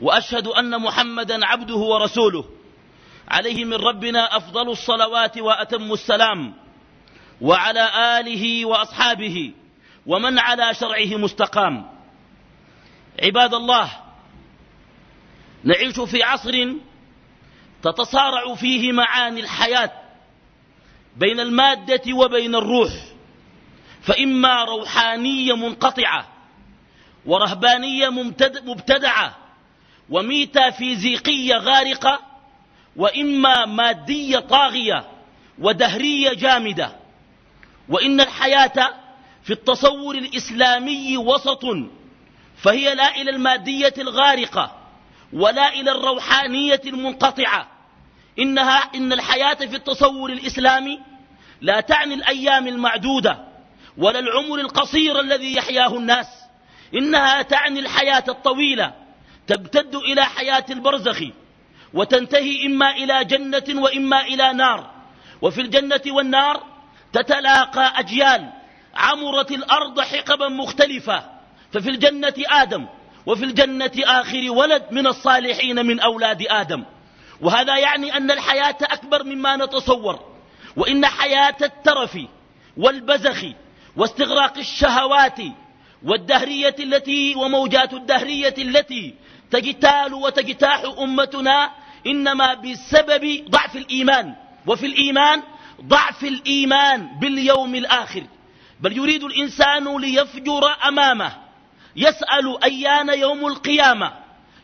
وأشهد أن محمدا عبده ورسوله. عليه من ربنا أفضل الصلوات وأتم السلام. وعلى آله وأصحابه ومن على شرعه مستقام. عباد الله نعيش في عصر تتصارع فيه معاني الحياة بين المادة وبين الروح فإما روحانية منقطعة ورهبانية مبتدعة وميتافيزيقية غارقة وإما مادية طاغية ودهرية جامدة. وإن الحياة في التصور الإسلامي وسط فهي لا إلى المادية الغارقة ولا إلى الروحانية المنقطعة. إنها إن الحياة في التصور الإسلامي لا تعني الأيام المعدودة ولا العمر القصير الذي يحياه الناس. إنها تعني الحياة الطويلة تمتد إلى حياة البرزخ وتنتهي إما إلى جنة وإما إلى نار. وفي الجنة والنار تتلاقى أجيال عمرت الأرض حقبا مختلفة. ففي الجنة آدم وفي الجنة آخر ولد من الصالحين من أولاد آدم. وهذا يعني أن الحياة أكبر مما نتصور وإن حياة الترف والبزخ واستغراق الشهوات والدهرية التي وموجات الدهرية التي تجتال وتجتاح أمتنا إنما بسبب ضعف الإيمان. وفي الإيمان ضعف الإيمان باليوم الآخر. بل يريد الإنسان ليفجر أمامه. يسأل أيان يوم القيامة.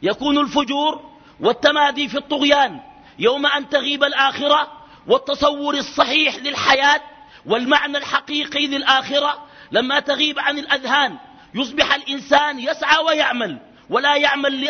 يكون الفجور والتمادي في الطغيان يوم أن تغيب الآخرة والتصور الصحيح للحياة والمعنى الحقيقي للآخرة. لما تغيب عن الأذهان يصبح الإنسان يسعى ويعمل. ولا يعمل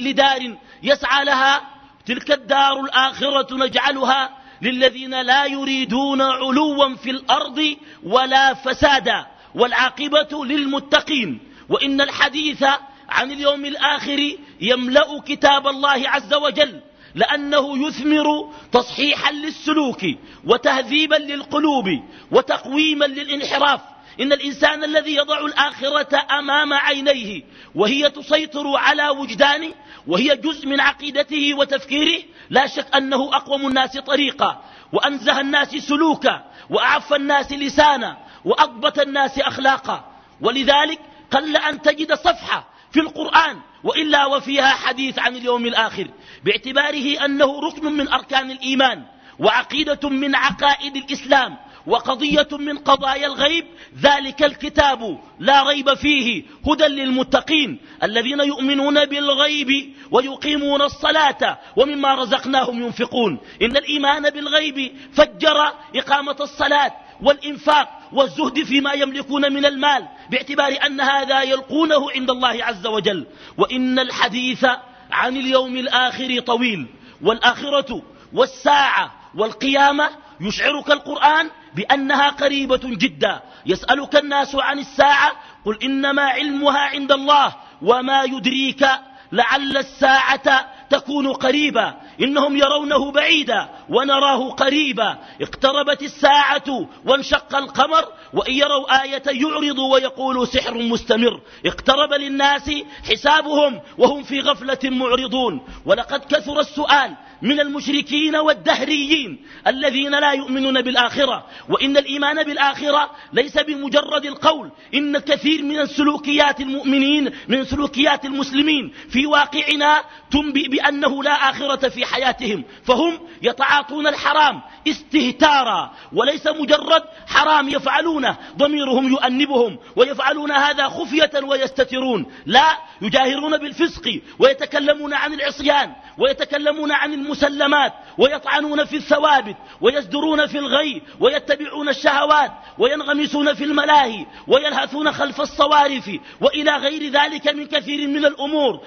لدار يسعى لها. تلك الدار الآخرة نجعلها للذين لا يريدون علوا في الأرض ولا فسادا. والعاقبة للمتقين. وإن الحديث عن اليوم الآخر يملأ كتاب الله عز وجل لأنه يثمر تصحيحا للسلوك وتهذيبا للقلوب وتقويما للانحراف. إن الإنسان الذي يضع الآخرة أمام عينيه وهي تسيطر على وجدانه وهي جزء من عقيدته وتفكيره لا شك أنه أقوم الناس طريقا وأنزه الناس سلوكا وأعف الناس لسانا وأضبط الناس أخلاقا. ولذلك قل أن تجد صفحة في القرآن وإلا وفيها حديث عن اليوم الآخر باعتباره أنه ركن من أركان الإيمان وعقيدة من عقائد الإسلام. وقضية من قضايا الغيب ذلك الكتاب لا ريب فيه هدى للمتقين الذين يؤمنون بالغيب ويقيمون الصلاة ومما رزقناهم ينفقون. إن الإيمان بالغيب فجر إقامة الصلاة والإنفاق والزهد فيما يملكون من المال باعتبار أن هذا يلقونه عند الله عز وجل. وإن الحديث عن اليوم الآخر طويل والآخرة والساعة والقيامة يشعرك القرآن بأنها قريبة جدا. يسألك الناس عن الساعة قل إنما علمها عند الله وما يدريك لعل الساعة تكون قريبا إنهم يرونه بعيدا ونراه قريبا. اقتربت الساعة وانشق القمر وإن يروا آية يعرضوا ويقولوا سحر مستمر. اقترب للناس حسابهم وهم في غفلة معرضون. ولقد كثر السؤال من المشركين والدهريين الذين لا يؤمنون بالآخرة. وإن الإيمان بالآخرة ليس بمجرد القول. إن كثير من السلوكيات المؤمنين من سلوكيات المسلمين في واقعنا تنبئ بأنه لا آخرة في حياتهم فهم يتعاطون الحرام استهتارا وليس مجرد حرام يفعلونه ضميرهم يؤنبهم ويفعلون هذا خفية ويستترون لا يجاهرون بالفسق ويتكلمون عن العصيان ويتكلمون عن المسلمات ويطعنون في الثوابت ويزدرون في الغي ويتبعون الشهوات وينغمسون في الملاهي ويلهثون خلف الصوارف وإلى غير ذلك من كثير من الأمور.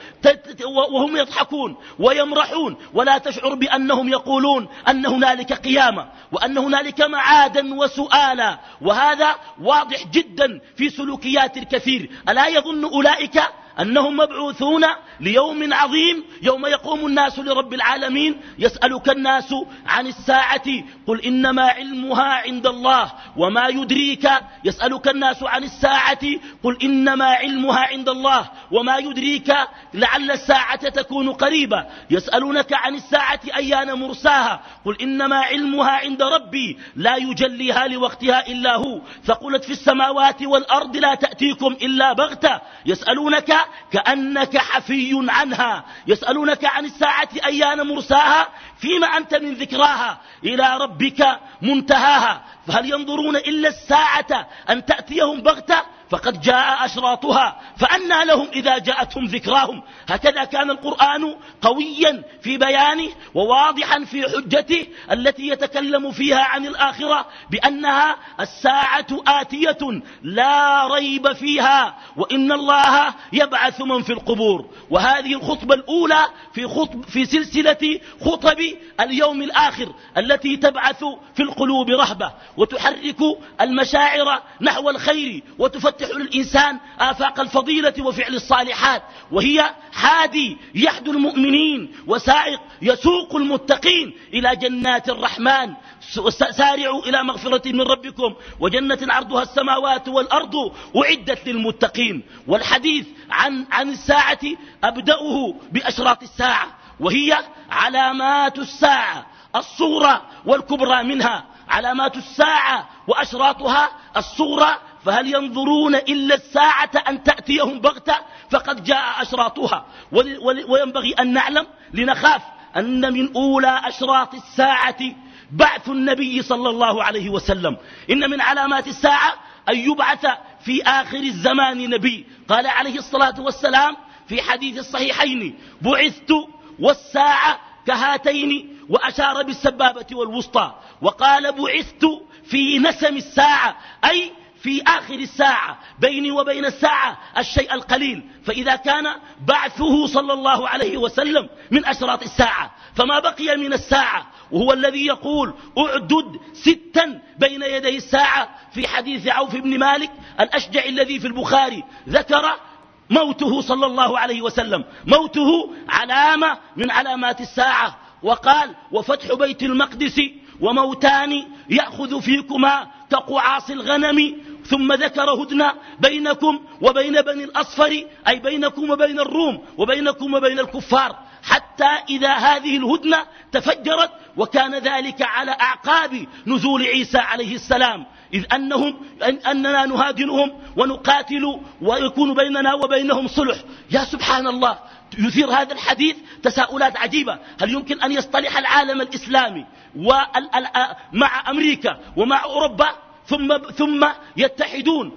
وهم يضحكون ويمرحون. ولا تشعر بأنهم يقولون أن هنالك قيامة وأن هنالك معادا وسؤالا. وهذا واضح جدا في سلوكيات الكثير. ألا يظن أولئك أنهم مبعوثون ليوم عظيم يوم يقوم الناس لرب العالمين يسألك الناس عن الساعة قل إنما علمها عند الله وما يدريك. يسألك الناس عن الساعة قل إنما علمها عند الله وما يدريك. لعل الساعة تكون قريبة. يسألونك عن الساعة أيان مرساها قل إنما علمها عند ربي لا يجليها لوقتها إلا هو. فقلت في السماوات والأرض لا تأتيكم إلا بغتة. يسألونك كأنك حفي عنها. يسألونك عن الساعة أيان مرساها؟ فيما أنت من ذكراها. إلى ربك منتهاها. فهل ينظرون إلا الساعة أن تأتيهم بغتة؟ فقد جاء أشراطها فأنى لهم إذا جاءتهم ذكراهم. هكذا كان القرآن قويا في بيانه وواضحا في حجته التي يتكلم فيها عن الآخرة بأنها الساعة آتية لا ريب فيها وإن الله يبعث من في القبور. وهذه الخطبة الأولى في, خطب في سلسلة خطب اليوم الآخر التي تبعث في القلوب رهبة وتحرك المشاعر نحو الخير وتفتح للإنسان آفاق الفضيلة وفعل الصالحات وهي حادي يحد المؤمنين وسائق يسوق المتقين إلى جنات الرحمن سارعوا إلى مغفرة من ربكم وجنة عرضها السماوات والأرض أعدت للمتقين. والحديث عن, عن الساعة أبدأه بأشراط الساعة وهي علامات الساعة الصورة والكبرى منها علامات الساعة وأشراطها الصورة فهل ينظرون إلا الساعة أن تأتيهم بغتة؟ فقد جاء أشراطها. وينبغي أن نعلم لنخاف أن من أولى أشراط الساعة بعث النبي صلى الله عليه وسلم. إن من علامات الساعة أن يبعث في آخر الزمان نبي. قال عليه الصلاة والسلام في حديث الصحيحين بعثت والساعة كهاتين وأشار بالسبابة والوسطى. وقال بعثت في نسم الساعة. أي في آخر الساعة بيني وبين الساعة الشيء القليل. فإذا كان بعثه صلى الله عليه وسلم من أشراط الساعة فما بقي من الساعة وهو الذي يقول أعدد ستا بين يدي الساعة في حديث عوف بن مالك الأشجع الذي في البخاري ذكر موته صلى الله عليه وسلم. موته علامة من علامات الساعة. وقال وفتح بيت المقدس وموتان يأخذ فيكما كقعاص الغنم ثم ذكر هدنة بينكم وبين بني الأصفر أي بينكم وبين الروم وبينكم وبين الكفار حتى إذا هذه الهدنة تفجرت وكان ذلك على أعقاب نزول عيسى عليه السلام. إذ أنهم أننا نهادنهم ونقاتل ويكون بيننا وبينهم صلح. يا سبحان الله يثير هذا الحديث تساؤلات عجيبة. هل يمكن أن يصطلح العالم الإسلامي مع أمريكا ومع أوروبا؟ ثم, ثم يتحدون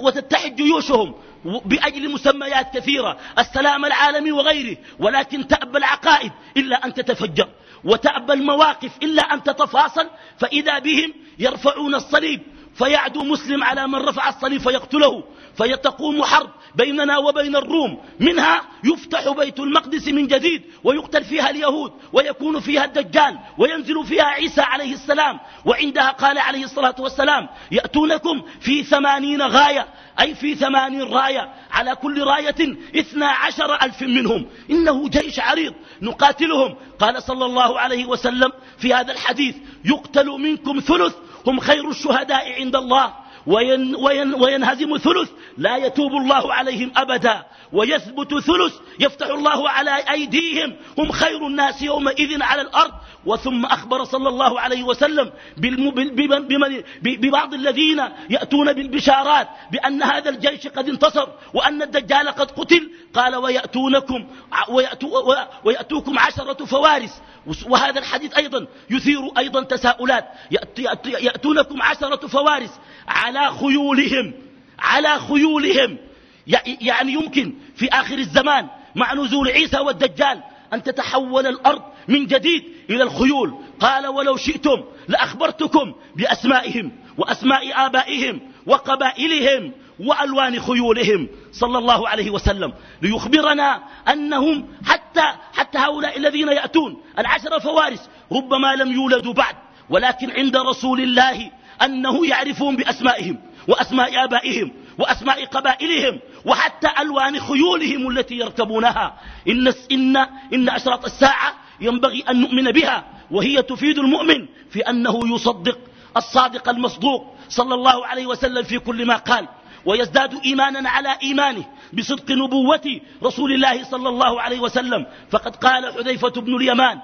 وتتحد جيوشهم بأجل مسميات كثيرة. السلام العالمي وغيره. ولكن تأبى العقائد إلا أن تتفجر. وتأبى المواقف إلا أن تتفاصل. فإذا بهم يرفعون الصليب. فيعدو مسلم على من رفع الصليب فيقتله فيتقوم حرب بيننا وبين الروم. منها يفتح بيت المقدس من جديد ويقتل فيها اليهود ويكون فيها الدجال وينزل فيها عيسى عليه السلام. وعندها قال عليه الصلاة والسلام يأتونكم في ثمانين غاية أي في ثمانين راية على كل راية اثنا عشر ألف منهم. إنه جيش عريض نقاتلهم. قال صلى الله عليه وسلم في هذا الحديث يقتل منكم ثلث هم خير الشهداء عند الله. وين وين وينهزم ثلث لا يتوب الله عليهم أبدا. ويثبت ثلث يفتح الله على أيديهم. هم خير الناس يومئذ على الأرض. وثم أخبر صلى الله عليه وسلم ببعض الذين يأتون بالبشارات بأن هذا الجيش قد انتصر وأن الدجال قد قتل. قال ويأتونكم ويأتو ويأتوكم عشرة فوارس. وهذا الحديث أيضا يثير أيضا تساؤلات. يأتونكم عشرة فوارس. على خيولهم. على خيولهم. يعني يمكن في آخر الزمان مع نزول عيسى والدجال أن تتحول الأرض من جديد إلى الخيول. قال ولو شئتم لأخبرتكم بأسمائهم وأسماء آبائهم وقبائلهم وألوان خيولهم. صلى الله عليه وسلم. ليخبرنا أنهم حتى, حتى هؤلاء الذين يأتون العشر فوارس ربما لم يولدوا بعد. ولكن عند رسول الله أنه يعرفهم بأسمائهم وأسماء آبائهم وأسماء قبائلهم وحتى ألوان خيولهم التي يركبونها. إن, إن, إن أشراط الساعة ينبغي أن نؤمن بها وهي تفيد المؤمن في أنه يصدق الصادق المصدوق صلى الله عليه وسلم في كل ما قال ويزداد إيمانا على إيمانه بصدق نبوة رسول الله صلى الله عليه وسلم. فقد قال حذيفة بن اليمان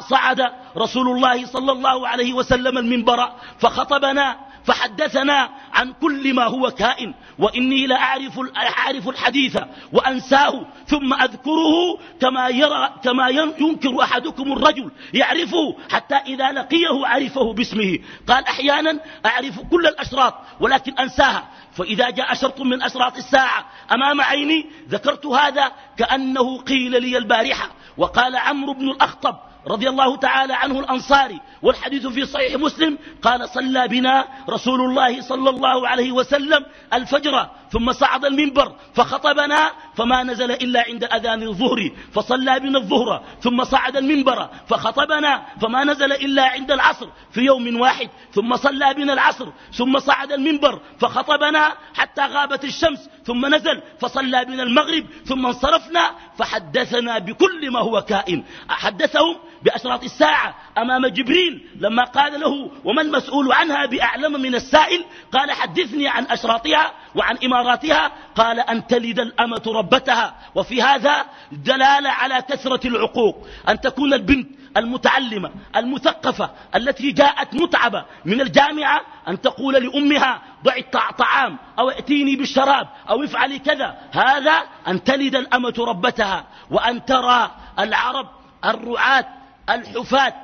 صعد رسول الله صلى الله عليه وسلم المنبر فخطبنا فحدثنا عن كل ما هو كائن وإني لأعرف أعرف الحديث وأنساه ثم أذكره كما, يرى كما ينكر أحدكم الرجل يعرفه حتى إذا لقيه عرفه باسمه. قال أحيانا أعرف كل الأشراط ولكن أنساها. فإذا جاء شرط من أشراط الساعة أمام عيني ذكرت هذا كأنه قيل لي البارحة. وقال عمرو بن الأخطب رضي الله تعالى عنه الأنصاري والحديث في صحيح مسلم قال صلى بنا رسول الله صلى الله عليه وسلم الفجر ثم صعد المنبر فخطبنا فما نزل إلا عند أذان الظهر فصلى بنا الظهر ثم صعد المنبر فخطبنا فما نزل إلا عند العصر في يوم واحد ثم صلى بنا العصر ثم صعد المنبر فخطبنا حتى غابت الشمس ثم نزل فصلى بنا المغرب ثم انصرفنا فحدثنا بكل ما هو كائن. حدثهم بأشراط الساعة أمام جبريل لما قال له وما المسؤول عنها بأعلم من السائل؟ قال حدثني عن أشراطها وعن إماراتها. قال أن تلد الأمة ربتها. وفي هذا دلالة على كثرة العقوق. أن تكون البنت المتعلمة المثقفة التي جاءت متعبة من الجامعة أن تقول لأمها ضعي طعام أو ائتيني بالشراب أو افعلي كذا. هذا أن تلد الأمة ربتها. وأن ترى العرب الرعاة الحفاة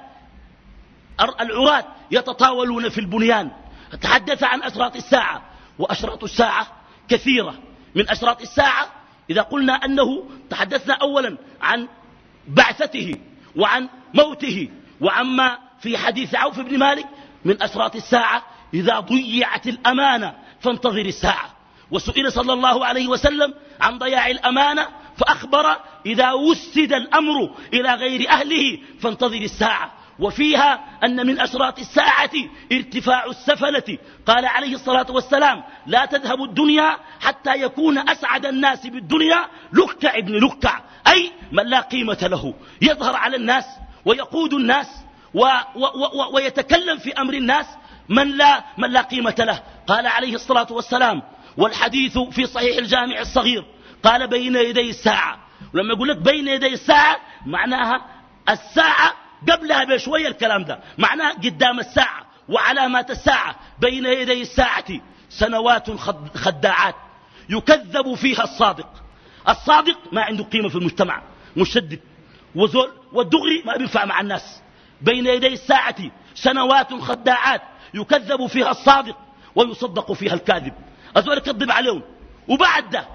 العراة يتطاولون في البنيان. تحدث عن أشراط الساعة وأشراط الساعة كثيرة. من أشراط الساعة إذا قلنا أنه تحدثنا أولا عن بعثته وعن موته وعما في حديث عوف بن مالك من أشراط الساعة إذا ضيعت الأمانة فانتظر الساعة. وسئل صلى الله عليه وسلم عن ضياع الأمانة فأخبر إذا وسد الأمر إلى غير أهله فانتظر الساعة. وفيها أن من أشراط الساعة ارتفاع السفلة. قال عليه الصلاة والسلام لا تذهب الدنيا حتى يكون أسعد الناس بالدنيا لكع ابن لكع أي من لا قيمة له. يظهر على الناس ويقود الناس و و و ويتكلم في أمر الناس من لا, من لا قيمة له. قال عليه الصلاة والسلام والحديث في صحيح الجامع الصغير قال بين يدي الساعة. ولما يقول لك بين يدي الساعة معناها الساعة قبلها بشوية الكلام ده. معناها قدام الساعة وعلامات الساعة. بين يدي الساعة سنوات خداعات يكذب فيها الصادق. الصادق ما عنده قيمة في المجتمع. مشدد. وزول والدغري ما بينفع مع الناس. بين يدي الساعة سنوات خداعات يكذب فيها الصادق ويصدق فيها الكاذب. الزول يكذب عليهم. وبعد ده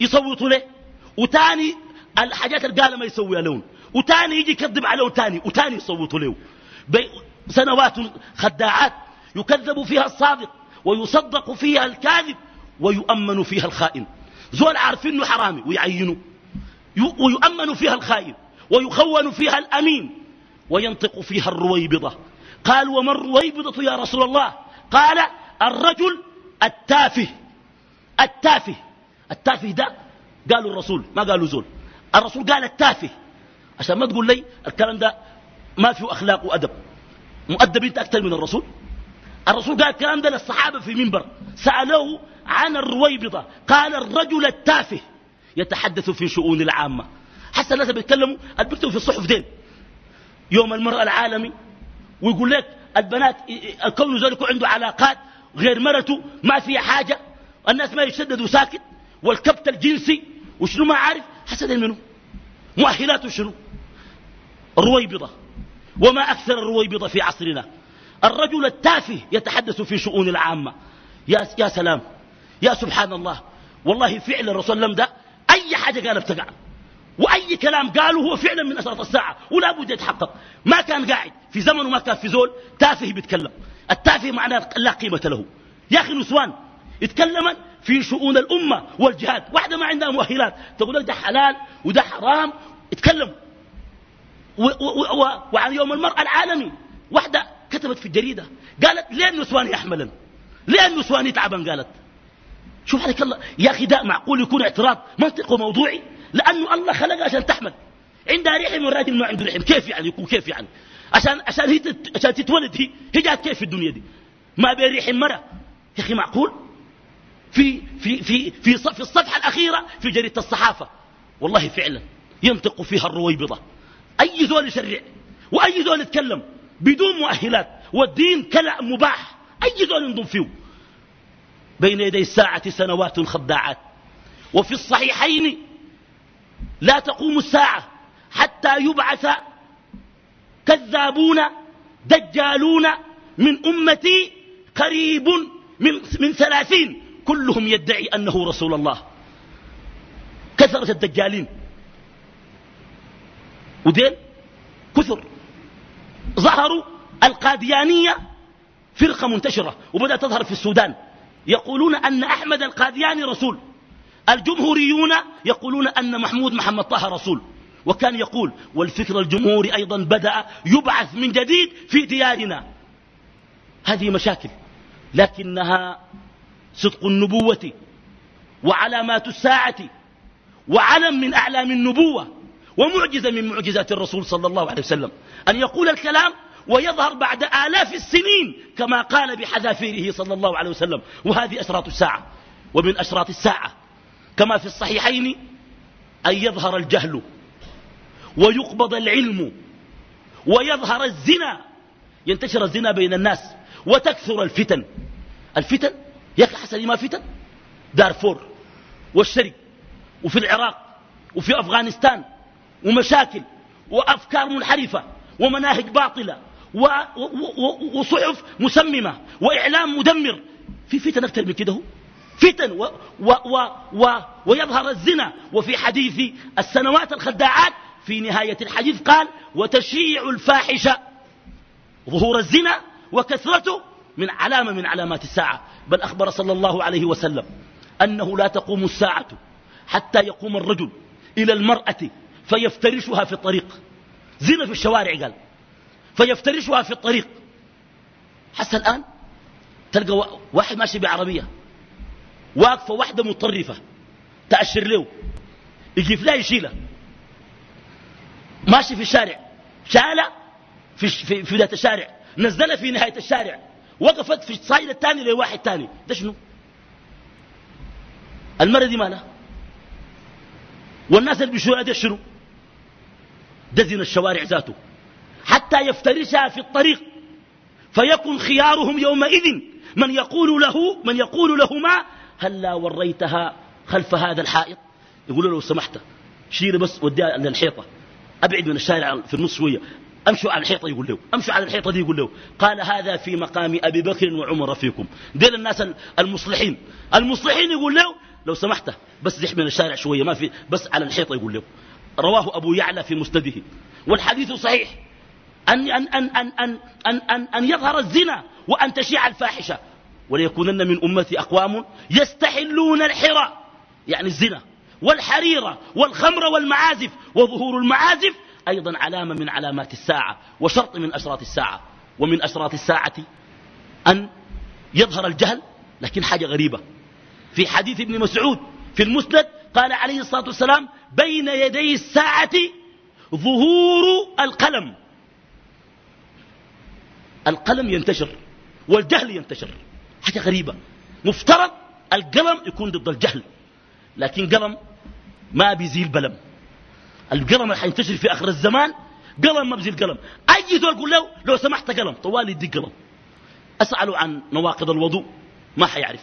يصوتوا له وتاني الحاجات اللي قالها ما يسويها لهم وتاني يجي يكذب عليهم تاني وتاني يصوتوا له. سنوات خداعات يكذب فيها الصادق ويصدق فيها الكاذب ويؤمن فيها الخائن. زول عارفين إنه حرامي ويعينوا ويؤمن فيها الخائن ويخون فيها الأمين وينطق فيها الرويبضة. قال وما الرويبضة يا رسول الله؟ قال الرجل التافه التافه. التافه ده قالوا الرسول ما قالوا زول. الرسول قال التافه. عشان ما تقول لي الكلام ده ما فيه أخلاق وأدب. مؤدب أنت أكثر من الرسول؟ الرسول قال الكلام ده للصحابة في منبر سألوه عن الرويبضة. قال الرجل التافه يتحدث في شؤون العامة. حتى الناس بيتكلموا بيكتبوا في الصحف دين يوم المرأة العالمي ويقول لك البنات الكون ذلك عنده علاقات غير مرته ما فيها حاجة الناس ما يشددوا ساكت. والكبت الجنسي وشنو ما عارف حسد منه. مؤهلاته شنو؟ الرويبضة. وما أكثر الرويبضة في عصرنا. الرجل التافه يتحدث في شؤون العامة. يا, يا سلام. يا سبحان الله. والله فعل الرسول لم ده أي حاجة قال افتقع وأي كلام قاله هو فعلا من أشراط الساعة ولا بد يتحقق. ما كان قاعد. في زمن وما كان في زول تافه بيتكلم. التافه معناه لا قيمة له. يا أخي نسوان يتكلم في شؤون الأمة والجهاد. واحدة ما عندها مؤهلات. تقول لك ده حلال وده حرام. يتكلم وعن يوم المرأة العالمي. واحدة كتبت في الجريدة. قالت ليه النسوان يحملا ليه النسوان يتعبا قالت. شوف عليك الله. يا أخي ده معقول يكون اعتراض منطقي وموضوعي؟ لأنه الله خلقها عشان تحمل. عندها رحم والراجل ما عنده رحم. كيف يعني يكون كيف يعني؟ عشان عشان هي عشان تتولد هي. هي جات كيف في الدنيا دي؟ ما بين رحم مرة. يا أخي معقول؟ في في في في في الصفحة الأخيرة في جريدة الصحافة. والله فعلا ينطق فيها الرويبضة. أي زول يشرع وأي زول يتكلم بدون مؤهلات والدين كلع مباح. أي زول ينضم فيه. بين يدي الساعة سنوات خداعات. وفي الصحيحين لا تقوم الساعة حتى يبعث كذابون دجالون من أمتي قريب من, من ثلاثين. كلهم يدعي أنه رسول الله. كثرة الدجالين. ودين؟ كثر. ظهروا القاديانية فرقة منتشرة وبدأت تظهر في السودان. يقولون أن أحمد القادياني رسول. الجمهوريون يقولون أن محمود محمد طه رسول. وكان يقول والفكر الجمهوري أيضا بدأ يبعث من جديد في ديارنا. هذه مشاكل لكنها صدق النبوة وعلامات الساعة وعلم من أعلام النبوة ومعجزة من معجزات الرسول صلى الله عليه وسلم. أن يقول الكلام ويظهر بعد آلاف السنين كما قال بحذافيره صلى الله عليه وسلم. وهذه أشراط الساعة. ومن أشراط الساعة كما في الصحيحين أن يظهر الجهل ويقبض العلم ويظهر الزنا. ينتشر الزنا بين الناس وتكثر الفتن. الفتن يا أخي حسن ما فتن دارفور والشرق وفي العراق وفي أفغانستان ومشاكل وأفكار منحرفة ومناهج باطلة وصحف مسممة وإعلام مدمر. في فتن أكثر من كده فتن و و و و ويظهر الزنا وفي حديث السنوات الخداعات في نهاية الحديث قال وتشيع الفاحشة ظهور الزنا وكثرته من علامة من علامات الساعة. بل أخبر صلى الله عليه وسلم أنه لا تقوم الساعة حتى يقوم الرجل إلى المرأة فيفترشها في الطريق. زنا في الشوارع قال. فيفترشها في الطريق. حتى الآن تلقى واحد ماشي بعربية. واقفة واحدة مطرفة تأشر له. يجي فيها يشيلها ماشي في الشارع. شالة في, في, في ذات الشارع. نزلها في نهاية الشارع. وقفت في الصايل الثاني لواحد ثاني. ده شنو؟ المرة دي مالها والناس اللي بيشوفها ده شنو؟ دزن الشوارع ذاته. حتى يفترسها في الطريق فيكن خيارهم يومئذ من يقول له من يقول لهما هلا وريتها خلف هذا الحائط؟ يقول له لو سمحت شيل بس وديها للحيطة أبعد من الشارع في النص شوية. أمشوا على الحيطة يقول له. أمشوا على الحيطة دي يقول له. قال هذا في مقام أبي بكر وعمر فيكم. دين الناس المصلحين. المصلحين يقول له لو سمحت بس زح من الشارع شوية ما في بس على الحيطة يقول له. رواه أبو يعلى في مسنده. والحديث صحيح. أن, أن, أن, أن, أن, أن, أن, أن يظهر الزنا وأن تشيع الفاحشة. وليكونن من أمتي أقوام يستحلون الحرى يعني الزنا والحريرة والخمر والمعازف وظهور المعازف أيضا علامة من علامات الساعة وشرط من أشراط الساعة ومن أشراط الساعة أن يظهر الجهل لكن حاجة غريبة. في حديث ابن مسعود في المسند قال عليه الصلاة والسلام بين يدي الساعة ظهور القلم. القلم ينتشر والجهل ينتشر. حاجة غريبة. مفترض القلم يكون ضد الجهل لكن قلم ما بيزيل بلم. القلم اللي حينتشر في آخر الزمان قلم ما بيزيل قلم. أي دول يقول له لو سمحت قلم طوال يدي قلم. أسأله عن نواقض الوضوء ما حيعرف.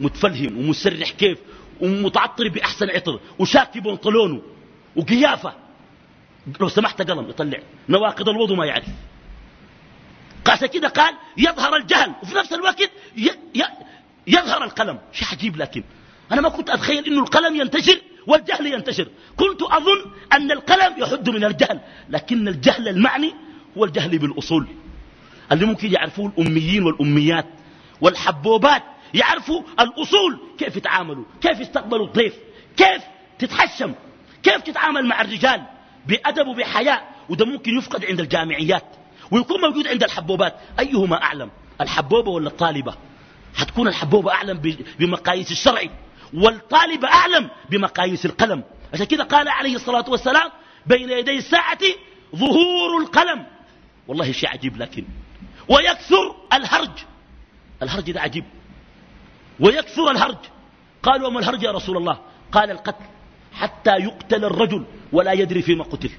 متفلهم ومسرح كيف ومتعطر بأحسن عطر وشاكي بنطلونه وقيافة. لو سمحت قلم يطلع. نواقض الوضوء ما يعرف. قاسة كده قال يظهر الجهل. وفي نفس الوقت يظهر القلم. شيء عجيب لكن. أنا ما كنت أتخيل إنه القلم ينتشر والجهل ينتشر. كنت أظن أن القلم يحد من الجهل لكن الجهل المعني هو الجهل بالأصول. اللي ممكن يعرفوه الأميين والأميات والحبوبات يعرفوا الأصول كيف يتعاملوا كيف يستقبلوا الضيف كيف تتحشم كيف تتعامل مع الرجال بأدب وبحياء. وده ممكن يفقد عند الجامعيات ويكون موجود عند الحبوبات. أيهما أعلم الحبوبة ولا الطالبة؟ حتكون الحبوبة أعلم بمقاييس الشرع والطالبة أعلم بمقاييس القلم. عشان كده قال عليه الصلاة والسلام بين يدي الساعة ظهور القلم. والله شيء عجيب لكن. ويكثر الهرج. الهرج ده عجيب. ويكثر الهرج. قالوا وما الهرج يا رسول الله؟ قال القتل. حتى يقتل الرجل ولا يدري فيما قتل.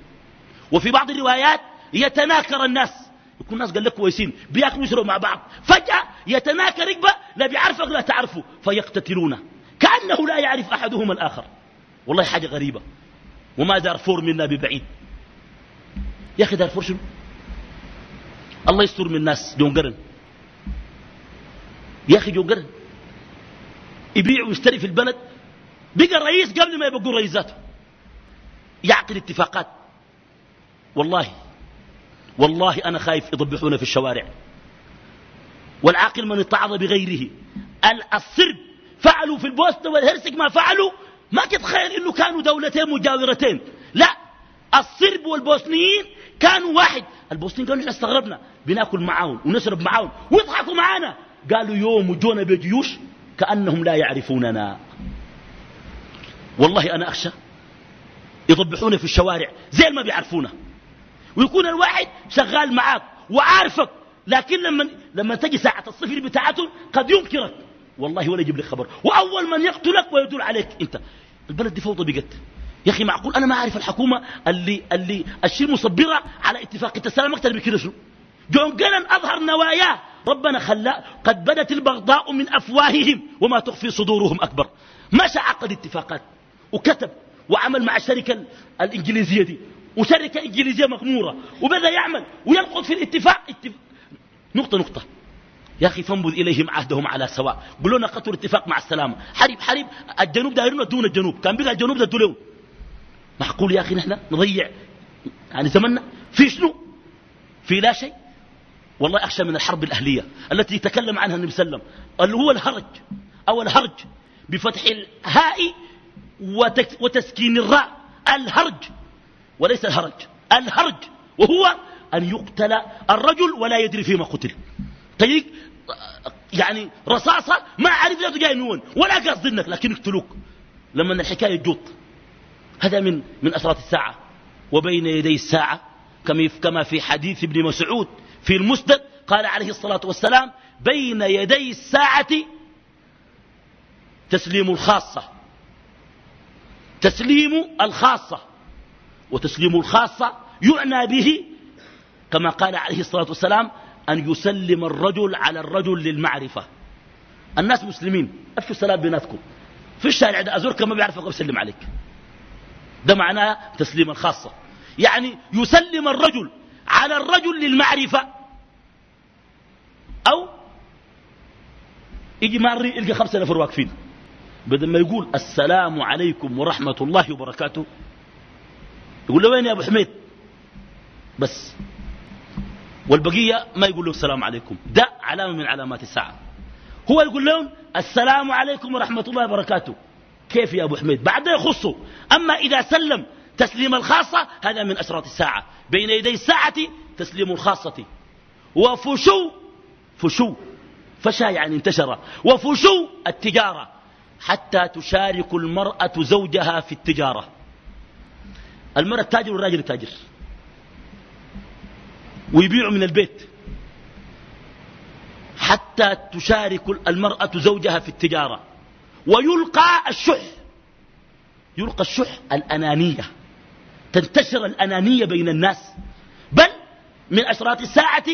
وفي بعض الروايات يتناكر الناس. يكون الناس قال لك كويسين. بياكلوا يشربوا مع بعض. فجأة يتناكر ركبة. لا بيعرفك لا تعرفه. فيقتتلونه. كأنه لا يعرف أحدهما الآخر. والله حاجة غريبة. وما دارفور منا ببعيد. يا أخي دارفور شنو؟ الله يستر من الناس جون قرن. يا أخي جون قرن. يبيع ويشتري في البلد. بقى الرئيس قبل ما يبقوا رئيساته يعقد اتفاقات. والله والله أنا خايف يضبحونا في الشوارع. والعاقل من اتعظ بغيره. السرب فعلوا في البوسنة والهرسك ما فعلوا ما تتخيل إنه كانوا دولتين مجاورتين. لا الصرب والبوسنيين كانوا واحد. البوسنيين قالوا إحنا استغربنا بناكل معاهم ونشرب معاهم. ويضحكوا معانا. قالوا يوم وجونا بجيوش كأنهم لا يعرفوننا. والله أنا أخشى يضبحونا في الشوارع زي ما بيعرفونا. ويكون الواحد شغال معاك وعارفك لكن لما لما تجي ساعة الصفر بتاعته قد ينكرك. والله ولا يجيب لك خبر. وأول من يقتلك ويدل عليك أنت. البلد دي فوضى بقت. يا أخي معقول؟ أنا ما أعرف الحكومة اللي, اللي الشيء مصبرة على اتفاقية السلام أكثر من شنو جون جلن أظهر نواياه. ربنا خلى قد بدت البغضاء من أفواههم وما تخفي صدورهم أكبر. مشى عقد اتفاقات وكتب وعمل مع الشركة الإنجليزية دي. وشركة إنجليزية مغمورة. وبدأ يعمل وينقض في الاتفاق. اتفاق نقطة نقطة. يا أخي فانبذ إليهم عهدهم على سواء. قلوا لنا قطر اتفاق مع السلامة. حريب حريب. الجنوب دايرون دون الجنوب. كان بقى الجنوب ده دولون معقول يا أخي نحن نضيع؟ يعني زمننا في شنو؟ في لا شيء؟ والله أخشى من الحرب الأهلية التي تكلم عنها النبي صلى الله عليه وسلم. اللي هو الهرج. أو الهرج. بفتح الهاء وتسكين الراء. الهرج. وليس الهرج. الهرج. وهو أن يقتل الرجل ولا يدري فيما قتل. تجيك يعني رصاصة ما عارف ذاته جاي من ولا قصد انك لكن يقتلوك لما الحكاية تجوط. هذا من من أشراط الساعة. وبين يدي الساعة كما في حديث ابن مسعود في المسند قال عليه الصلاة والسلام بين يدي الساعة تسليم الخاصة. تسليم الخاصة. وتسليم الخاصة يعنى به كما قال عليه الصلاة والسلام أن يسلم الرجل على الرجل للمعرفة. الناس مسلمين. أفشوا السلام بيناتكم. في الشارع ده أزورك ما بيعرفك ويسلم عليك. ده معناه تسليم الخاصة يعني يسلم الرجل على الرجل للمعرفة. أو يجي ماري يلقى خمسة نفر واقفين. بدل ما يقول السلام عليكم ورحمة الله وبركاته يقول له وين يا أبو حميد؟ بس. والبقية ما يقول له السلام عليكم. ده علامة من علامات الساعة. هو يقول لهم السلام عليكم ورحمة الله وبركاته. كيف يا أبو حميد؟ بعد يخصه. أما إذا سلم تسليم الخاصة هذا من أشراط الساعة. بين يدي الساعة تسليم الخاصة. وفشو فشو. فشا يعني انتشر وفشو التجارة. حتى تشارك المرأة زوجها في التجارة. المرأة تاجر والراجل تاجر؟ ويبيعوا من البيت. حتى تشارك المرأة زوجها في التجارة. ويلقى الشح. يلقى الشح الأنانية. تنتشر الأنانية بين الناس. بل من أشراط الساعة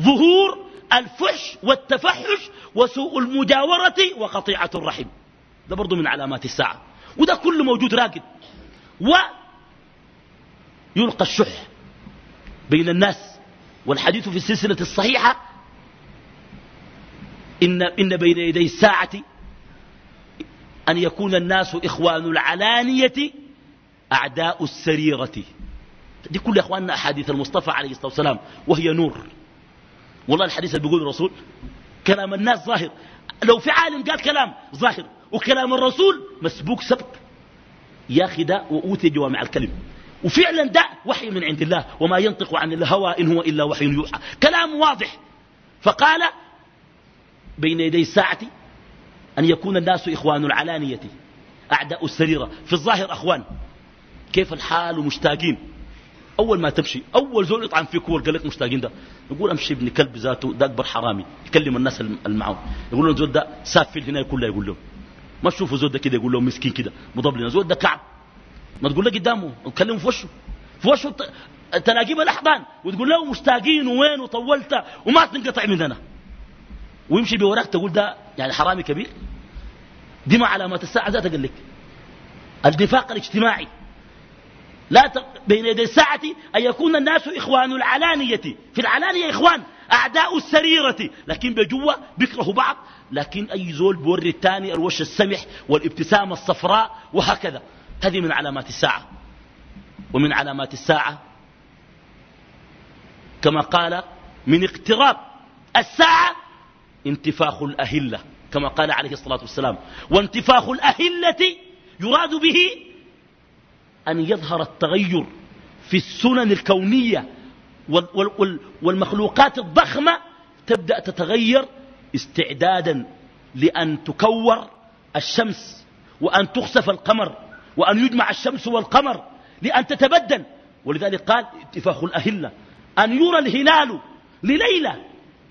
ظهور الفحش والتفحش وسوء المجاورة وقطيعة الرحم. ده برضو من علامات الساعة. وده كله موجود راقد. ويلقى الشح. بين الناس والحديث في السلسلة الصحيحة إن, إن بين يدي الساعة أن يكون الناس إخوان العلانية أعداء السريرة. دي كل يا أخواننا أحاديث المصطفى عليه الصلاة والسلام وهي نور. والله الحديث اللي بيقول الرسول كلام الناس ظاهر. لو في عالم قال كلام ظاهر وكلام الرسول مسبوق سبق. يا أخي وأوتي جوامع الكلم. وفعلا ده وحي من عند الله وما ينطق عن الهوى إن هو إلا وحي يوحى. كلام واضح. فقال بين يدي الساعة أن يكون الناس إخوان العلانية أعداء السريرة. في الظاهر أخوان. كيف الحال ومشتاقين أول ما تمشي أول زول يطعن فيك هو قال لك مشتاقين ده. يقول أمشي ابن كلب ذاته ده أكبر حرامي. يكلم الناس المعون يقول لهم زول ده سافل هنا كلها يقول لهم. ما تشوفوا زول ده كده يقول لهم مسكين كده مضبلنا زول ده كعب. ما تقول له قدامه وتكلمه في وشه. في وشه تلاقيه بالاحضان وتقول له مشتاقين وين وطولت وما تنقطع مننا ويمشي بوراك تقول ده يعني حرامي كبير. دي ما علامات الساعة ذات قال لك. النفاق الاجتماعي. لا. بين يدي الساعة أن يكون الناس إخوان العلانية. في العلانية إخوان أعداء السريرة. لكن بجوة بيكرهوا بعض. لكن أي زول بوري الثاني الوش السمح والابتسامة الصفراء وهكذا. هذه من علامات الساعة. ومن علامات الساعة كما قال من اقتراب الساعة انتفاخ الأهلة كما قال عليه الصلاة والسلام. وانتفاخ الأهلة يراد به أن يظهر التغير في السنن الكونية والمخلوقات الضخمة تبدأ تتغير استعدادا لأن تكور الشمس وأن تخسف القمر. وأن يجمع الشمس والقمر لأن تتبدل. ولذلك قال اتفاق الأهلة أن يرى الهلال لليلة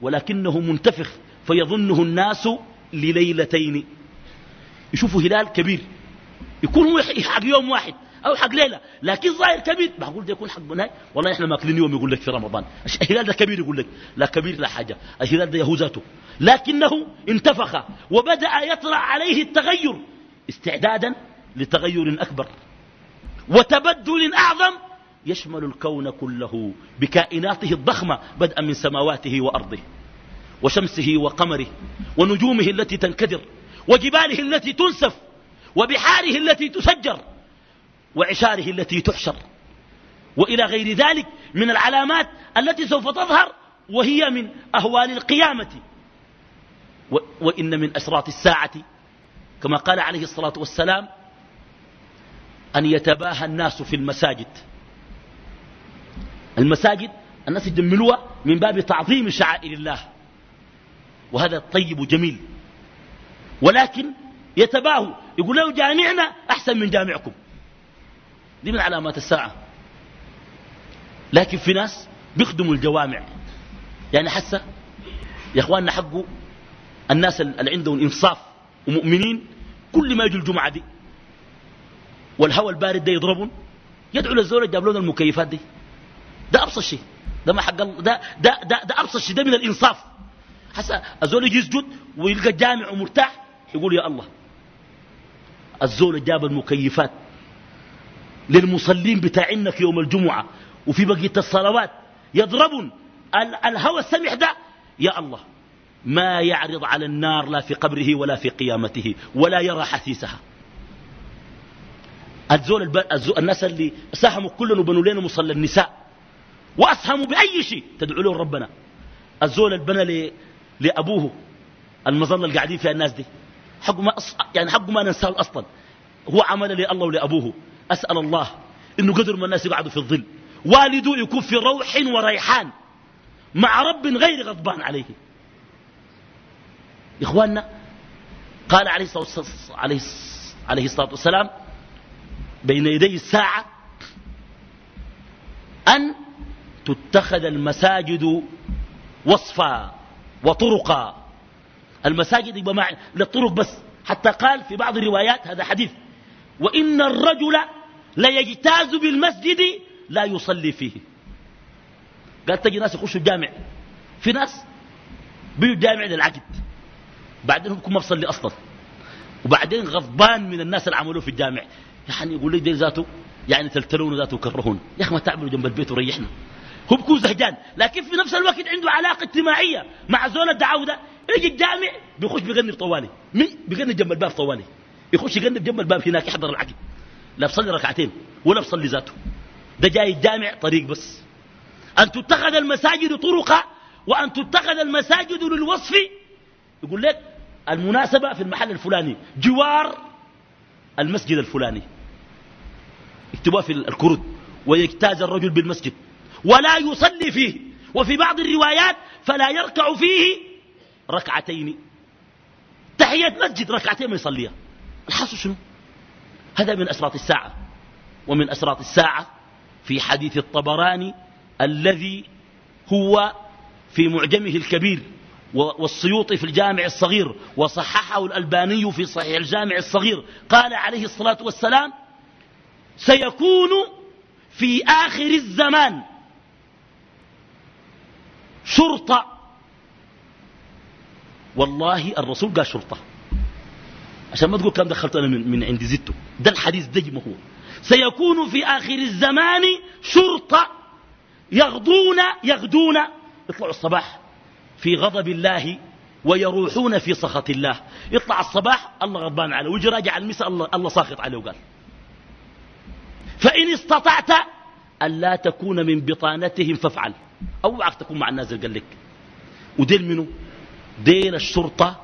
ولكنه منتفخ فيظنه الناس لليلتين. يشوفوا هلال كبير يكون هو حق يوم واحد أو حق ليلة لكن ظاهر كبير. معقول ده يكون حق بناي والله إحنا ماكلين يوم يقول لك في رمضان. الهلال ده كبير يقول لك لا كبير لا حاجة. الهلال ده يهوزاته لكنه انتفخ وبدأ يطرأ عليه التغير استعدادا لتغير أكبر. وتبدل أعظم يشمل الكون كله بكائناته الضخمة بدءا من سماواته وأرضه وشمسه وقمره ونجومه التي تنكدر وجباله التي تنسف وبحاره التي تسجر وعشاره التي تحشر. وإلى غير ذلك من العلامات التي سوف تظهر وهي من أهوال القيامة. وإن من أشراط الساعة كما قال عليه الصلاة والسلام أن يتباهى الناس في المساجد. المساجد الناس يجملوها من باب تعظيم شعائر الله. وهذا طيب جميل. ولكن يتباهوا. يقول له جامعنا أحسن من جامعكم. دي من علامات الساعة لكن في ناس بيخدموا الجوامع. يعني حسه يا إخواننا حقه الناس اللي عندهم إنصاف ومؤمنين كل ما يجوا الجمعة دي. والهواء البارد ده يضربون يدعو للزول جاب لنا المكيفات دي. ده أبسط شيء. ده ما حق ده ده ده, ده أبسط شيء. ده من الإنصاف. حسا الزول يجي يسجد ويلقى الجامع ومرتاح يقول يا الله الزول جاب المكيفات للمصلين بتاعنا في يوم الجمعة وفي بقية الصلوات يضربون. الهوى السمح ده يا الله ما يعرض على النار لا في قبره ولا في قيامته ولا يرى حسيسها الزول الب... الزول الناس اللي ساهموا كلهم وبنوا لنا مصلى النساء. وأسهموا بأي شيء. تدعو له ربنا. الزول البنى ل... لأبوه. المظلة اللي قاعدين فيها الناس دي. حقه ما أص... يعني حقه ما ننساه أصلا. هو عمل لله ولأبوه. أسأل الله إنه قدر ما الناس يقعدوا في الظل. والده يكون في روح وريحان. مع رب غير غضبان عليه. إخواننا قال عليه الصلاة عليه الصلاة والسلام بين يدي الساعة أن تتخذ المساجد وصفا وطرقا. المساجد مع للطرق بس. حتى قال في بعض الروايات هذا حديث. وإن الرجل ليجتاز بالمسجد لا يصلي فيه. قال تجي ناس يخشوا الجامع. في ناس بيجوا الجامع للعقد. بعدين هو ما بصلي أصلا. وبعدين غضبان من الناس اللي عملوه في الجامع. يعني يقول لي دي ذاته يعني تلتلون ذاته وكرهون يا أخي ما تعملوا جنب البيت وريحنا. هو بكون زهجان لكن في نفس الوقت عنده علاقة اجتماعية مع زول الدعاوى ده. يجي الجامع بيخش بيغني طوالي بيغني جنب الباب طوالي. يخش يقلب جنب الباب هناك يحضر العقل لا بصلي ركعتين ولا بصلي ذاته. ده جاي الجامع طريق بس. أن تتخذ المساجد طرقا وأن تتخذ المساجد للوصف. يقول لك المناسبة في المحل الفلاني جوار المسجد الفلاني. اكتبوها في الكرد. ويجتاز الرجل بالمسجد. ولا يصلي فيه. وفي بعض الروايات فلا يركع فيه ركعتين. تحية مسجد ركعتين ما يصليها. الحاصل شنو؟ هذا من أسرات الساعة. ومن أسرات الساعة في حديث الطبراني الذي هو في معجمه الكبير. والسيوطي في الجامع الصغير وصححه الألباني في صحيح الجامع الصغير. قال عليه الصلاة والسلام سيكون في آخر الزمان شرطة. والله الرسول قال شرطة. عشان ما تقول كم دخلت أنا من, من عند زدته. ده الحديث دجم هو. سيكون في آخر الزمان شرطة يغدون يغدون. يطلعوا الصباح. في غضب الله ويروحون في سخط الله. يطلع الصباح الله غضبان عليه ويجي راجع المساء الله, الله ساخط عليه وقال. فإن استطعت أن لا تكون من بطانتهم فافعل. اوعك تكون مع الناس قال لك. وديل منه ديل الشرطة.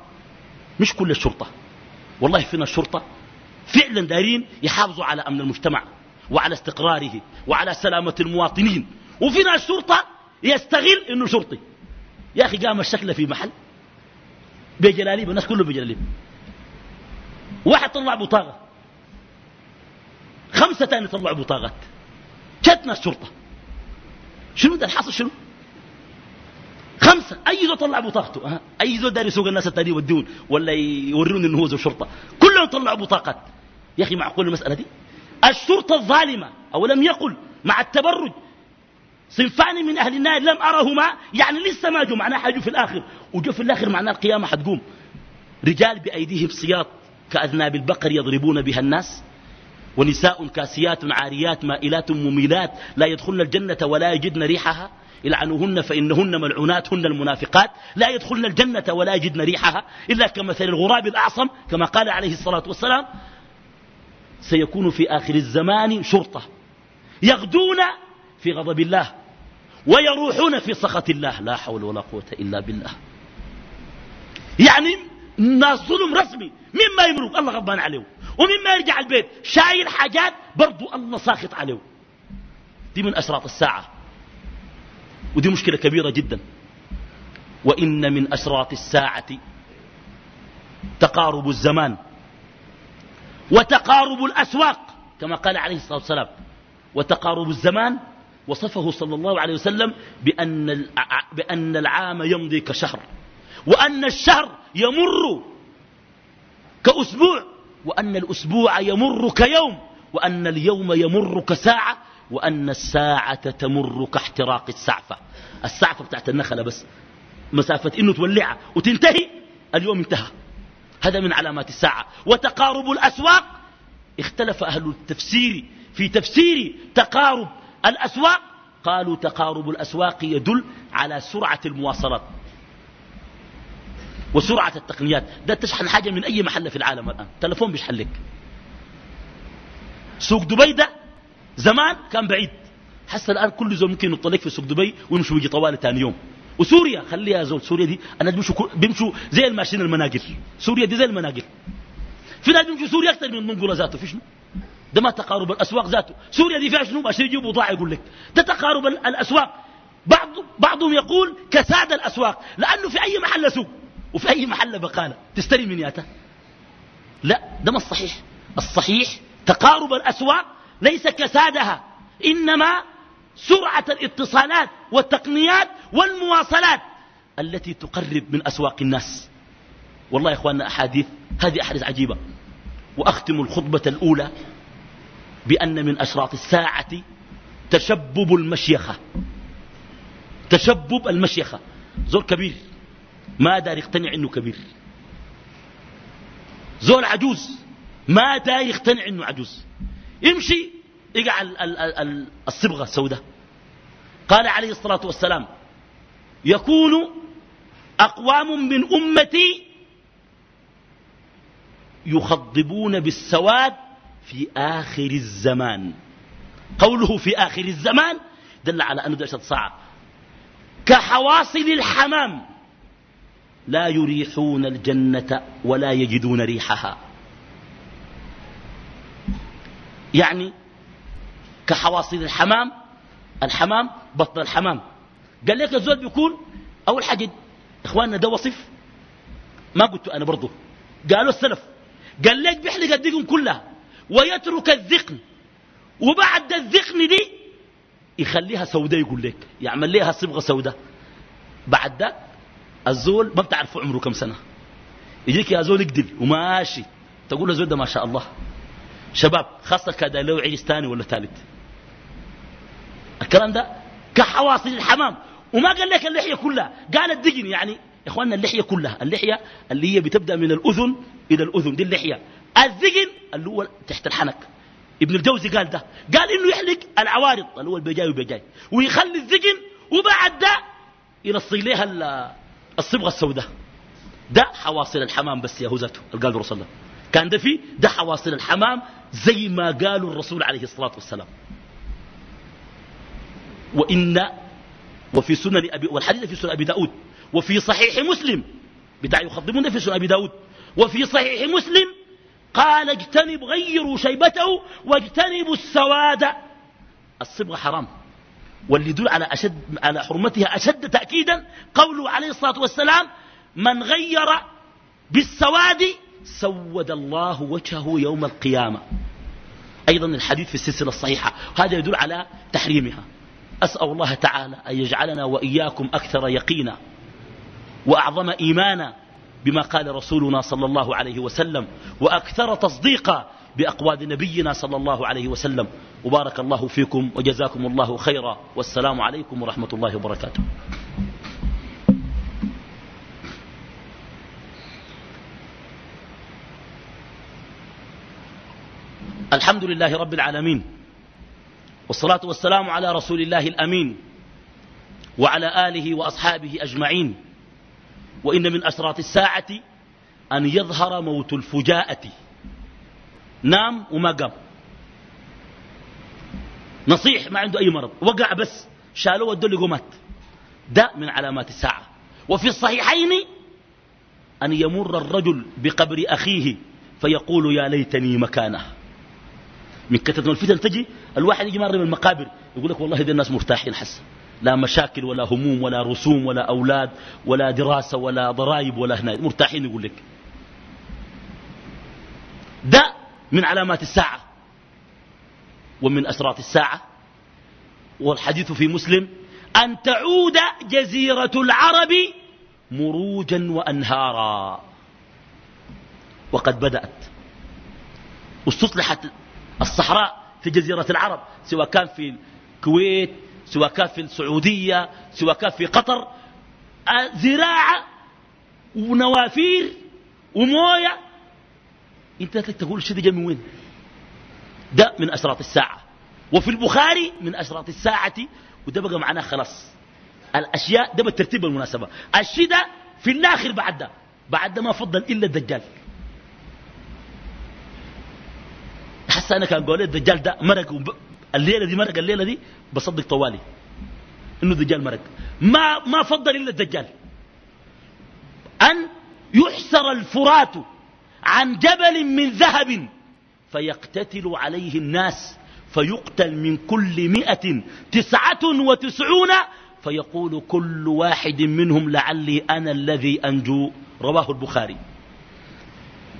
مش كل الشرطة. والله فينا الشرطة. فعلا دارين يحافظوا على أمن المجتمع وعلى استقراره وعلى سلامة المواطنين. وفينا الشرطة يستغل إنه شرطي. يا أخي قام الشكل في محل بجلاليب الناس كلهم بجلاليب. واحد طلع بطاقة. خمسة تاني طلعوا بطاقات. جتنا الشرطة شنو ده؟ الحاصل شنو؟ خمسة. أي زول طلع بطاقته؟ أه. أي زول داري يسوق الناس التانيين يوديون ولا يورون إنه هو زول شرطة. كلهم طلعوا بطاقات. يا أخي معقول المسألة دي؟ الشرطة الظالمة أو لم يقل مع التبرج. صنفان من أهل النار لم أرهما يعني لسه ما جو معناه حاجوا في الآخر. وجو في الآخر معناه القيامة حتقوم. رجال بأيديهم صياط كأذناب البقر يضربون بها الناس ونساء كاسيات عاريات مائلات مميلات لا يدخلن الجنة ولا يجدن ريحها. يلعنوهن فإنهن ملعونات هن المنافقات. لا يدخلن الجنة ولا يجدن ريحها إلا كمثل الغراب الأعصم كما قال عليه الصلاة والسلام. سيكون في آخر الزمان شرطة. يغدون في غضب الله ويروحون في سخط الله. لا حول ولا قوة إلا بالله. يعني ناس ظلم رسمي. مما يمرق. الله غضبان عليه. ومما يرجع البيت. شايل حاجات برضو الله ساخط عليه. دي من أشراط الساعة. ودي مشكلة كبيرة جدا. وإن من أشراط الساعة تقارب الزمان وتقارب الأسواق كما قال عليه الصلاة والسلام. وتقارب الزمان وصفه صلى الله عليه وسلم بأن, بأن العام يمضي كشهر وأن الشهر يمر كأسبوع وأن الأسبوع يمر كيوم وأن اليوم يمر كساعة وأن الساعة تمر كاحتراق السعفة. السعفة بتاعت النخلة بس. مسافة إنه تولعها وتنتهي اليوم انتهى. هذا من علامات الساعة. وتقارب الأسواق اختلف أهل التفسير في تفسير تقارب الأسواق قالوا تقارب الأسواق يدل على سرعة المواصلات وسرعة التقنيات. ده تشحن حاجة من أي محل في العالم الآن. تلفون بيشحن سوق دبي ده زمان كان بعيد. حس الآن كل زول ممكن يطلق في سوق دبي ويمشوا ويجي طوال ثاني يوم. وسوريا خليها زول سوريا دي الناس بيمشوا بيمشوا زي الماشين المناقل. سوريا دي زي المناقل. في ناس بيمشوا سوريا أكثر من منقولة ذاته. في شنو؟ ده ما تقارب الأسواق ذاته. سوريا دي فيها شنو؟ عشان يجيبوا بضاعة يقول لك. ده تقارب الأسواق. بعض بعضهم يقول كساد الأسواق. لأنه في أي محل سوق وفي أي محل بقالة. تشتري من ياته لا ده ما الصحيح. الصحيح تقارب الأسواق ليس كسادها إنما سرعة الاتصالات والتقنيات والمواصلات التي تقرب من أسواق الناس. والله يا إخواننا أحاديث هذه أحاديث عجيبة. وأختم الخطبة الأولى بأن من أشراط الساعة تشبب المشيخة. تشبب المشيخة. زول كبير. ما دار يقتنع إنه كبير. زول عجوز. ما دار يقتنع إنه عجوز. يمشي يقع الصبغة السوداء. قال عليه الصلاة والسلام يكون أقوام من أمتي يخضبون بالسواد في آخر الزمان. قوله في آخر الزمان دل على أنه دشت ساعة كحواصل الحمام. لا يريحون الجنة ولا يجدون ريحها. يعني كحواصل الحمام الحمام بطن الحمام. قال لك الزول بيكون أول حاجة إخواننا ده وصف. ما قلت أنا برضه قالوا السلف. قال لك بيحلق الدقن كلها. ويترك الذقن. وبعد الذقن دي يخليها سوداء يقول لك يعمل لها صبغة سوداء. بعد ده الزول ما بتعرفوا عمره كم سنة. يجيك يا زول يقدل وماشي. تقول الزول ده ما شاء الله. شباب خاصة كذا لو عرس ثاني ولا ثالث. الكلام ده كحواصل الحمام. وما قال لك اللحية كلها قال الدقن يعني يا إخواننا اللحية كلها. اللحية اللي هي بتبدأ من الأذن إلى الأذن دي اللحية. الذقن اللي هو تحت الحنك. ابن الجوزي قال ده. قال إنه يحلق العوارض اللي هو البجاي وبجاي ويخلي الذقن وبعد ده يلصق لها الصبغة السوداء. ده حواصل الحمام بس يا هزته قال الرسول الله كان ده فيه ده حواصل الحمام زي ما قالوا الرسول عليه الصلاة والسلام. وان وفي سنن أبي والحديث في سنن أبي داود. وفي صحيح مسلم. بتاع يخضمون في سنن أبي داود. وفي صحيح مسلم قال اجتنب غيروا شيبته واجتنبوا السواد. الصبغة حرام. واللي يدل على, أشد على حرمتها أشد تأكيدا قوله عليه الصلاة والسلام من غير بالسواد سود الله وجهه يوم القيامة. أيضا الحديث في السلسلة الصحيحة. هذا يدل على تحريمها. أسأل الله تعالى أن يجعلنا وإياكم أكثر يقينا وأعظم إيمانا بما قال رسولنا صلى الله عليه وسلم وأكثر تصديقا بأقوال نبينا صلى الله عليه وسلم. وبارك الله فيكم وجزاكم الله خيرا. والسلام عليكم ورحمة الله وبركاته. الحمد لله رب العالمين والصلاة والسلام على رسول الله الأمين وعلى آله وأصحابه أجمعين. وإن من أشراط الساعة أن يظهر موت الفجاءة. نام وما قام. نصيح ما عنده أي مرض. وقع بس شالوه ودوا قمت ده من علامات الساعة. وفي الصحيحين أن يمر الرجل بقبر أخيه فيقول يا ليتني مكانه. من كثرة الفتن تجي الواحد يجي مر من المقابر يقول لك والله دي الناس مرتاحين حسن. لا مشاكل ولا هموم ولا رسوم ولا أولاد ولا دراسة ولا ضرائب ولا هنا. مرتاحين يقول لك. ده من علامات الساعة ومن أسرات الساعة. والحديث في مسلم أن تعود جزيرة العرب مروجا وأنهارا. وقد بدأت. استصلحت الصحراء في جزيرة العرب سواء كان في الكويت سواء كان في السعودية سواء كان في قطر زراعة ونوافير وموية. انت تقول الشيء ده من وين؟ ده من أشراط الساعة. وفي البخاري من أشراط الساعة وده بقى معناه خلاص. الأشياء ده بالترتيب بالمناسبة الشيء ده في الآخر بعد ده بعد ده ما فضل إلا الدجال. حس أنا كان قولي الدجال ده مرق الليلة دي مرق الليلة دي بصدق طوالي. إنه دجال مرق. ما ما فضل إلا الدجال. أن يحسر الفرات عن جبل من ذهب فيقتتل عليه الناس فيقتل من كل مئة تسعة وتسعون فيقول كل واحد منهم لعلي أنا الذي أنجو. رواه البخاري.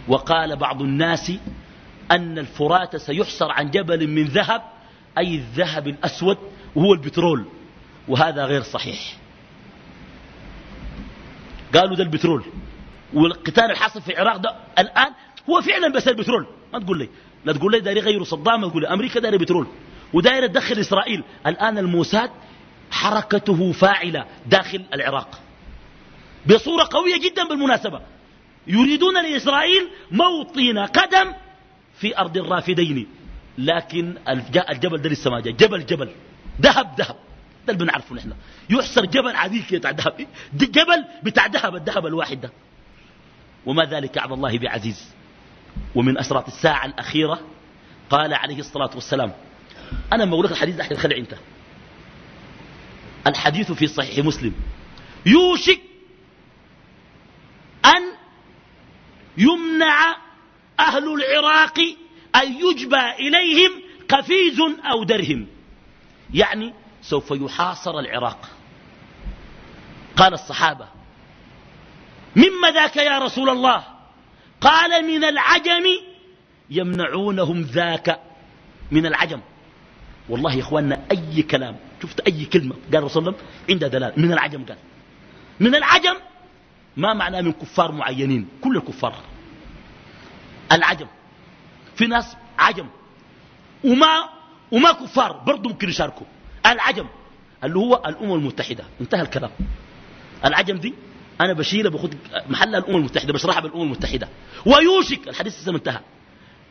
وقال بعض الناس أن الفرات سيحسر عن جبل من ذهب أي الذهب الأسود وهو البترول وهذا غير صحيح. قالوا ده البترول. والقتال الحاصل في العراق ده الآن هو فعلا بس البترول. ما تقول لي لا تقول لي داري غير صدام تقول لي أمريكا داري بترول. ودايرة تدخل إسرائيل الآن الموساد حركته فاعلة داخل العراق. بصورة قوية جدا بالمناسبة. يريدون لإسرائيل موطن قدم في أرض الرافدين. لكن الجبل ده لسه ما جاء. جبل جبل. ذهب ذهب ده اللي بنعرفه نحن. يحسر جبل عديد كده بتاع ذهب جبل بتاع ذهب الذهب الواحد ده. وما ذلك على الله بعزيز ومن أسرات الساعة الأخيرة قال عليه الصلاة والسلام. أنا ما أقول لك الحديث ده خلع أنت. الحديث في صحيح مسلم. يوشك أن يمنع أهل العراق أن يجبى إليهم قفيز أو درهم. يعني سوف يحاصر العراق. قال الصحابة مما ذاك يا رسول الله؟ قال من العجم يمنعونهم ذاك من العجم. والله يا إخواننا أي كلام شفت أي كلمة قال رسول الله عندها دلاله من العجم قال. من العجم ما معناه من كفار معينين كل الكفار. العجم. في ناس عجم. وما وما كفار برضه ممكن يشاركوا. العجم اللي هو الأمم المتحدة. انتهى الكلام. العجم دي أنا بشيلها باخذ محلها الأمم المتحدة بشرحها بالأمم المتحدة. ويوشك الحديث لسه انتهى.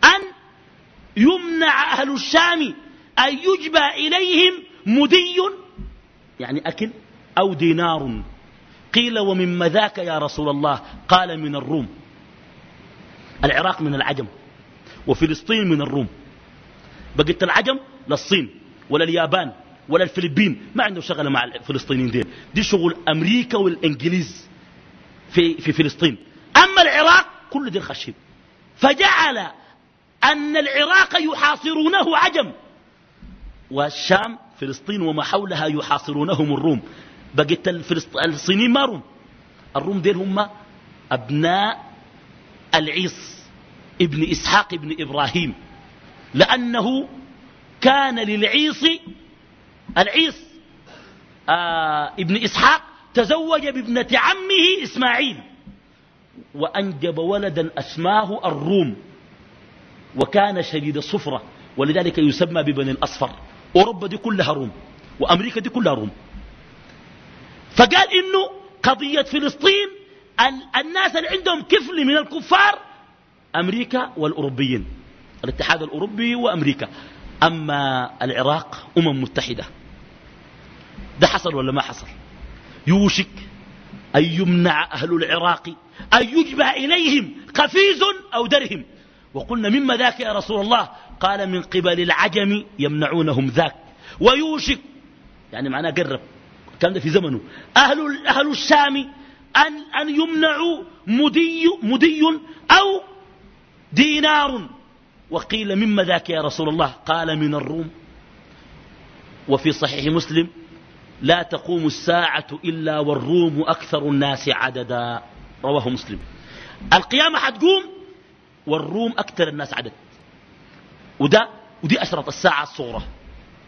أن يمنع أهل الشام أن يجبى إليهم مدي يعني أكل أو دينار. قيل ومن ذاك يا رسول الله قال من الروم. العراق من العجم. وفلسطين من الروم. بقيت العجم للصين ولا اليابان ولا الفلبين ما عندهم شغله مع الفلسطينيين دي دي شغل أمريكا والإنجليز في في فلسطين. أما العراق كل دي الخشب فجعل أن العراق يحاصرونه عجم. والشام فلسطين وما حولها يحاصرونهم الروم. بقيت الصينيين ما روم. الروم ديل هم أبناء العيص ابن إسحاق ابن إبراهيم لأنه كان للعيص العيص آه ابن إسحاق تزوج بابنة عمه إسماعيل وأنجب ولدا أسماه الروم وكان شديد الصفرة ولذلك يسمى ببني الأصفر. أوروبا دي كلها روم وأمريكا دي كلها روم. فقال إنه قضية فلسطين الناس اللي عندهم كفل من الكفار أمريكا والأوروبيين. الاتحاد الأوروبي وأمريكا. أما العراق أمم متحدة. ده حصل ولا ما حصل؟ يوشك أن يمنع أهل العراق أن يجبى إليهم قفيز أو درهم. وقلنا مما ذاك يا رسول الله؟ قال من قبل العجم يمنعونهم ذاك. ويوشك يعني معناه قرب. كان ده في زمنه. أهل, أهل الشام أن, أن يمنعوا مدي, مدي أو دينار. وقيل مما ذاك يا رسول الله؟ قال من الروم. وفي صحيح مسلم لا تقوم الساعة إلا والروم أكثر الناس عددا. رواه مسلم. القيامة حتقوم والروم أكثر الناس عدد. وده ودي أشرط الساعة الصغرى.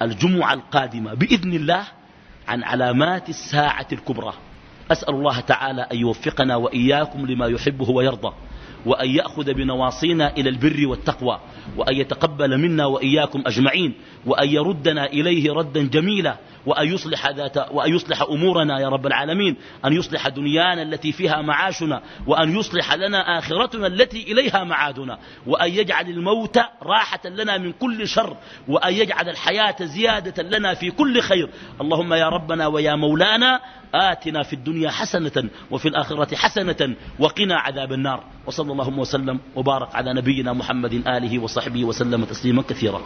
الجمعة القادمة بإذن الله عن علامات الساعة الكبرى. أسأل الله تعالى أن يوفقنا وإياكم لما يحبه ويرضى. وأن يأخذ بنواصينا إلى البر والتقوى وأن يتقبل منا وإياكم أجمعين وأن يردنا إليه ردا جميلا وأن يصلح, ذات وأن يصلح أمورنا يا رب العالمين. أن يصلح دنيانا التي فيها معاشنا. وأن يصلح لنا آخرتنا التي إليها معادنا. وأن يجعل الموت راحة لنا من كل شر. وأن يجعل الحياة زيادة لنا في كل خير. اللهم يا ربنا ويا مولانا آتنا في الدنيا حسنة وفي الآخرة حسنة وقنا عذاب النار. وصلى اللهم وسلم وبارك على نبينا محمد آله وصحبه وسلم تسليما كثيرا.